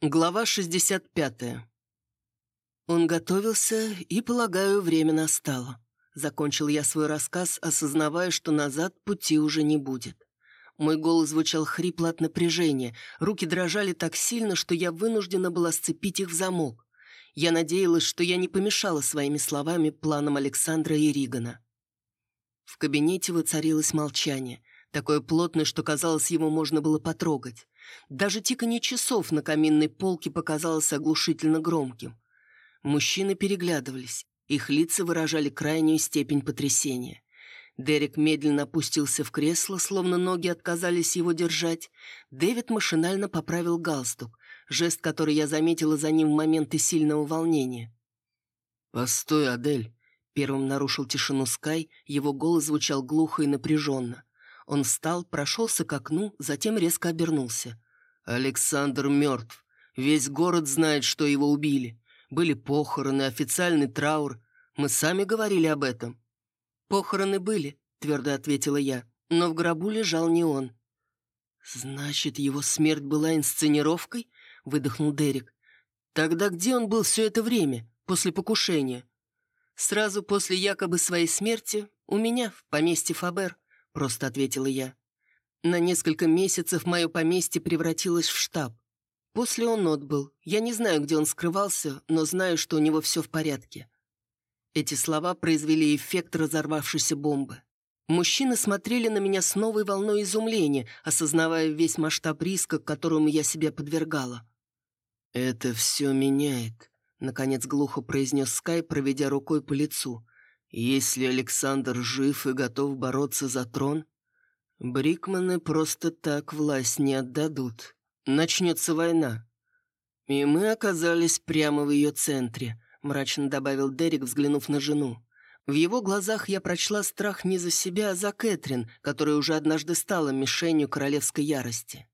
Глава 65. Он готовился, и, полагаю, время настало. Закончил я свой рассказ, осознавая, что назад пути уже не будет. Мой голос звучал хрипло от напряжения, руки дрожали так сильно, что я вынуждена была сцепить их в замок. Я надеялась, что я не помешала своими словами планам Александра и Ригана. В кабинете воцарилось молчание, такое плотное, что, казалось, его можно было потрогать. Даже тиканье часов на каминной полке показалось оглушительно громким. Мужчины переглядывались. Их лица выражали крайнюю степень потрясения. Дерек медленно опустился в кресло, словно ноги отказались его держать. Дэвид машинально поправил галстук, жест, который я заметила за ним в моменты сильного волнения. «Постой, Адель!» Первым нарушил тишину Скай, его голос звучал глухо и напряженно. Он встал, прошелся к окну, затем резко обернулся. «Александр мертв. Весь город знает, что его убили. Были похороны, официальный траур. Мы сами говорили об этом». «Похороны были», — твердо ответила я, «но в гробу лежал не он». «Значит, его смерть была инсценировкой?» — выдохнул Дерек. «Тогда где он был все это время, после покушения?» «Сразу после якобы своей смерти у меня в поместье Фабер», — просто ответила я. На несколько месяцев мое поместье превратилось в штаб. После он отбыл. Я не знаю, где он скрывался, но знаю, что у него все в порядке. Эти слова произвели эффект разорвавшейся бомбы. Мужчины смотрели на меня с новой волной изумления, осознавая весь масштаб риска, которому я себя подвергала. «Это все меняет», — наконец глухо произнес Скай, проведя рукой по лицу. «Если Александр жив и готов бороться за трон, Брикманы просто так власть не отдадут. Начнется война. И мы оказались прямо в ее центре, мрачно добавил Дерек, взглянув на жену. В его глазах я прочла страх не за себя, а за Кэтрин, которая уже однажды стала мишенью королевской ярости.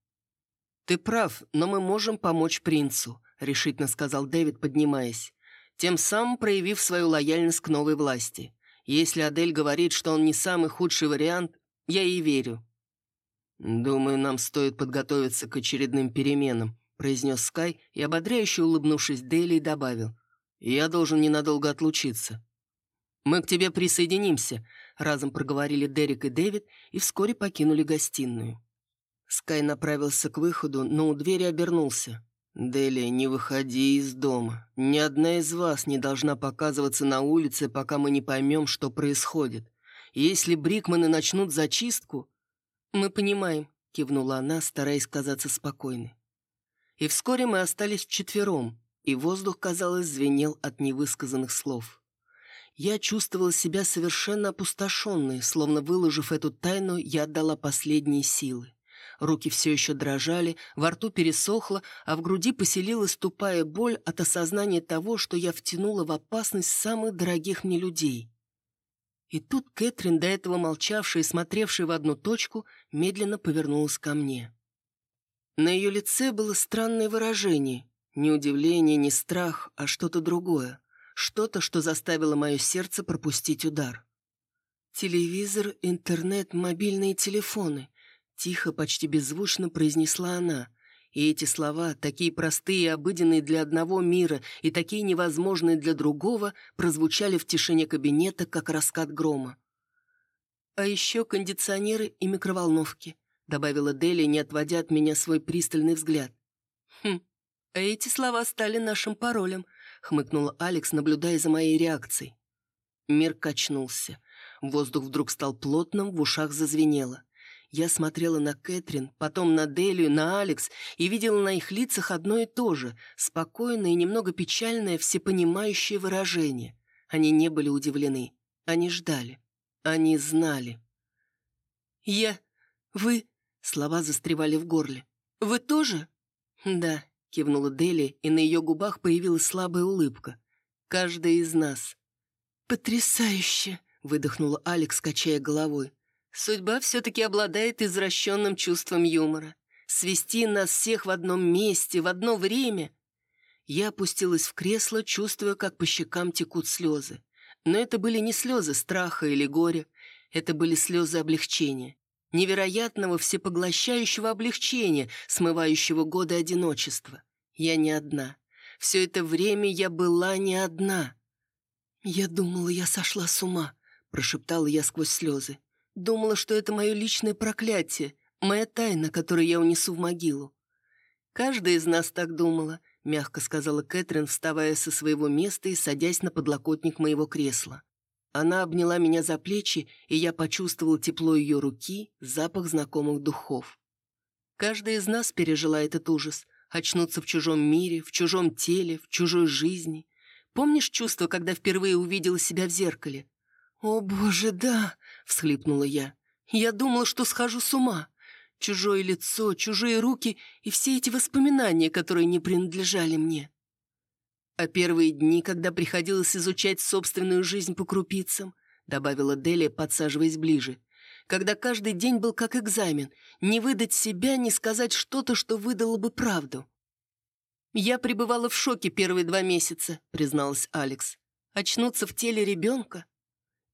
«Ты прав, но мы можем помочь принцу», — решительно сказал Дэвид, поднимаясь, тем самым проявив свою лояльность к новой власти. Если Адель говорит, что он не самый худший вариант, я ей верю». «Думаю, нам стоит подготовиться к очередным переменам», произнес Скай и, ободряюще улыбнувшись Дели, добавил. «Я должен ненадолго отлучиться». «Мы к тебе присоединимся», — разом проговорили Дерек и Дэвид и вскоре покинули гостиную. Скай направился к выходу, но у двери обернулся. «Дели, не выходи из дома. Ни одна из вас не должна показываться на улице, пока мы не поймем, что происходит. Если Брикманы начнут зачистку...» «Мы понимаем», — кивнула она, стараясь казаться спокойной. И вскоре мы остались вчетвером, и воздух, казалось, звенел от невысказанных слов. Я чувствовала себя совершенно опустошенной, словно выложив эту тайну, я отдала последние силы. Руки все еще дрожали, во рту пересохло, а в груди поселилась тупая боль от осознания того, что я втянула в опасность самых дорогих мне людей. И тут Кэтрин, до этого молчавшая и смотревшая в одну точку, медленно повернулась ко мне. На ее лице было странное выражение. Не удивление, не страх, а что-то другое. Что-то, что заставило мое сердце пропустить удар. «Телевизор, интернет, мобильные телефоны», — тихо, почти беззвучно произнесла она. И эти слова, такие простые и обыденные для одного мира и такие невозможные для другого, прозвучали в тишине кабинета, как раскат грома. «А еще кондиционеры и микроволновки», — добавила Дели, не отводя от меня свой пристальный взгляд. «Хм, а эти слова стали нашим паролем», — хмыкнула Алекс, наблюдая за моей реакцией. Мир качнулся. Воздух вдруг стал плотным, в ушах зазвенело. Я смотрела на Кэтрин, потом на Делию, на Алекс и видела на их лицах одно и то же, спокойное и немного печальное всепонимающее выражение. Они не были удивлены. Они ждали. Они знали. «Я... Вы...» — слова застревали в горле. «Вы тоже?» «Да», — кивнула Дели, и на ее губах появилась слабая улыбка. «Каждая из нас». «Потрясающе!» — выдохнула Алекс, качая головой. Судьба все-таки обладает извращенным чувством юмора. Свести нас всех в одном месте, в одно время. Я опустилась в кресло, чувствуя, как по щекам текут слезы. Но это были не слезы страха или горя, это были слезы облегчения. Невероятного всепоглощающего облегчения, смывающего годы одиночества. Я не одна. Все это время я была не одна. «Я думала, я сошла с ума», — прошептала я сквозь слезы. «Думала, что это мое личное проклятие, моя тайна, которую я унесу в могилу». «Каждая из нас так думала», — мягко сказала Кэтрин, вставая со своего места и садясь на подлокотник моего кресла. Она обняла меня за плечи, и я почувствовал тепло ее руки, запах знакомых духов. Каждая из нас пережила этот ужас, очнуться в чужом мире, в чужом теле, в чужой жизни. Помнишь чувство, когда впервые увидела себя в зеркале? «О, боже, да!» — всхлипнула я. «Я думала, что схожу с ума. Чужое лицо, чужие руки и все эти воспоминания, которые не принадлежали мне. А первые дни, когда приходилось изучать собственную жизнь по крупицам, добавила Делия, подсаживаясь ближе, когда каждый день был как экзамен, не выдать себя, не сказать что-то, что выдало бы правду. «Я пребывала в шоке первые два месяца», — призналась Алекс. «Очнуться в теле ребенка?»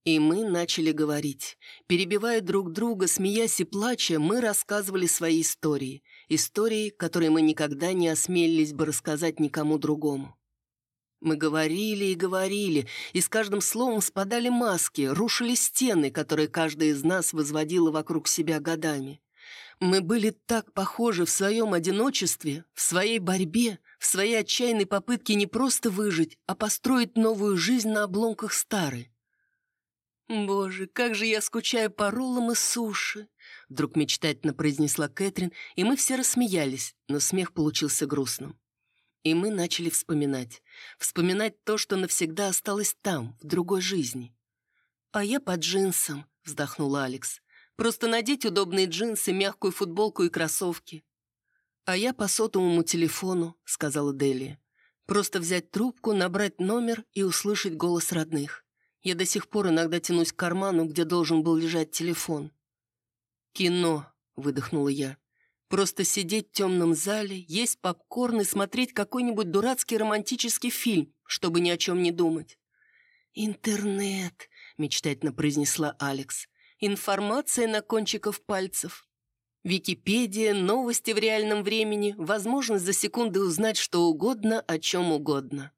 И мы начали говорить. Перебивая друг друга, смеясь и плача, мы рассказывали свои истории. Истории, которые мы никогда не осмелились бы рассказать никому другому. Мы говорили и говорили, и с каждым словом спадали маски, рушили стены, которые каждая из нас возводила вокруг себя годами. Мы были так похожи в своем одиночестве, в своей борьбе, в своей отчаянной попытке не просто выжить, а построить новую жизнь на обломках старой. «Боже, как же я скучаю по роллам и суши!» Вдруг мечтательно произнесла Кэтрин, и мы все рассмеялись, но смех получился грустным. И мы начали вспоминать. Вспоминать то, что навсегда осталось там, в другой жизни. «А я под джинсом», — вздохнула Алекс. «Просто надеть удобные джинсы, мягкую футболку и кроссовки». «А я по сотовому телефону», — сказала Делия. «Просто взять трубку, набрать номер и услышать голос родных. Я до сих пор иногда тянусь к карману, где должен был лежать телефон». «Кино», — выдохнула я. Просто сидеть в темном зале, есть попкорн и смотреть какой-нибудь дурацкий романтический фильм, чтобы ни о чем не думать. «Интернет», — мечтательно произнесла Алекс. «Информация на кончиках пальцев». Википедия, новости в реальном времени, возможность за секунды узнать что угодно, о чем угодно.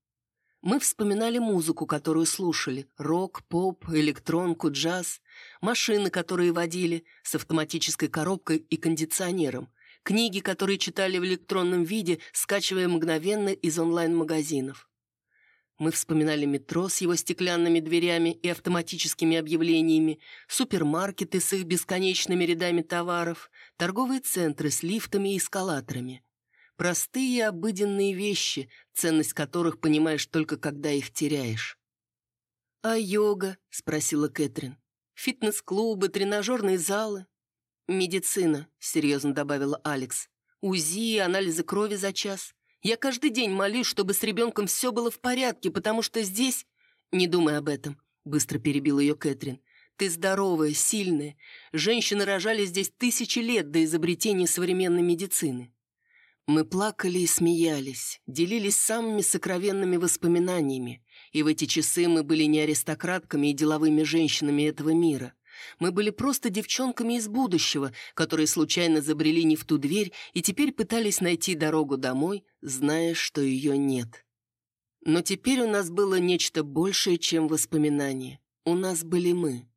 Мы вспоминали музыку, которую слушали. Рок, поп, электронку, джаз. Машины, которые водили, с автоматической коробкой и кондиционером книги, которые читали в электронном виде, скачивая мгновенно из онлайн-магазинов. Мы вспоминали метро с его стеклянными дверями и автоматическими объявлениями, супермаркеты с их бесконечными рядами товаров, торговые центры с лифтами и эскалаторами. Простые обыденные вещи, ценность которых понимаешь только когда их теряешь. «А йога?» — спросила Кэтрин. «Фитнес-клубы, тренажерные залы?» «Медицина», — серьезно добавила Алекс. «УЗИ, анализы крови за час. Я каждый день молюсь, чтобы с ребенком все было в порядке, потому что здесь...» «Не думай об этом», — быстро перебил ее Кэтрин. «Ты здоровая, сильная. Женщины рожали здесь тысячи лет до изобретения современной медицины». Мы плакали и смеялись, делились самыми сокровенными воспоминаниями, и в эти часы мы были не аристократками и деловыми женщинами этого мира. Мы были просто девчонками из будущего, которые случайно забрели не в ту дверь и теперь пытались найти дорогу домой, зная, что ее нет. Но теперь у нас было нечто большее, чем воспоминания. У нас были мы.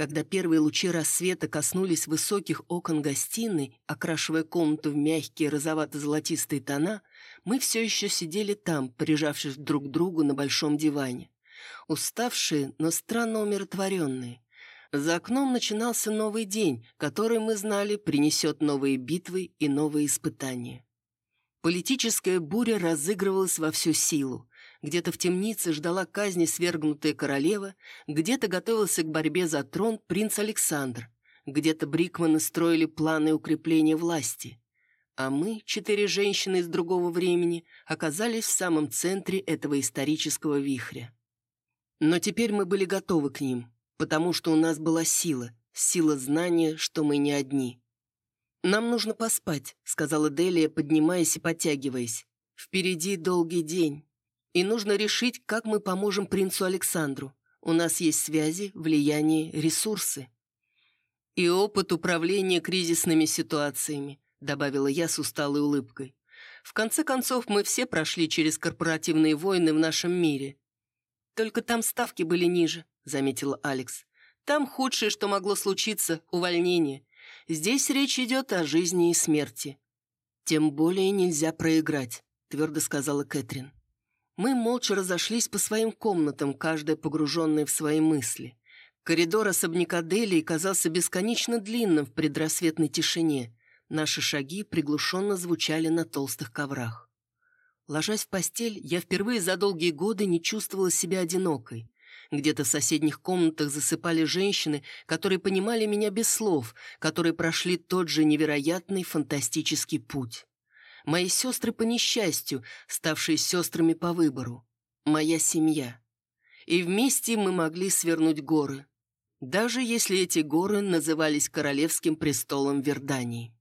Когда первые лучи рассвета коснулись высоких окон гостиной, окрашивая комнату в мягкие розовато-золотистые тона, мы все еще сидели там, прижавшись друг к другу на большом диване. Уставшие, но странно умиротворенные. За окном начинался новый день, который, мы знали, принесет новые битвы и новые испытания. Политическая буря разыгрывалась во всю силу. Где-то в темнице ждала казни свергнутая королева, где-то готовился к борьбе за трон принц Александр, где-то Брикманы строили планы укрепления власти. А мы, четыре женщины из другого времени, оказались в самом центре этого исторического вихря. Но теперь мы были готовы к ним потому что у нас была сила, сила знания, что мы не одни. «Нам нужно поспать», — сказала Делия, поднимаясь и подтягиваясь. «Впереди долгий день, и нужно решить, как мы поможем принцу Александру. У нас есть связи, влияние, ресурсы». «И опыт управления кризисными ситуациями», — добавила я с усталой улыбкой. В конце концов, мы все прошли через корпоративные войны в нашем мире. Только там ставки были ниже, заметила Алекс. Там худшее, что могло случиться, увольнение. Здесь речь идет о жизни и смерти. Тем более нельзя проиграть, твердо сказала Кэтрин. Мы молча разошлись по своим комнатам, каждая погруженная в свои мысли. Коридор особняка Дели казался бесконечно длинным в предрассветной тишине. Наши шаги приглушенно звучали на толстых коврах. Ложась в постель, я впервые за долгие годы не чувствовала себя одинокой. Где-то в соседних комнатах засыпали женщины, которые понимали меня без слов, которые прошли тот же невероятный фантастический путь. Мои сестры по несчастью, ставшие сестрами по выбору. Моя семья. И вместе мы могли свернуть горы. Даже если эти горы назывались королевским престолом Вердании.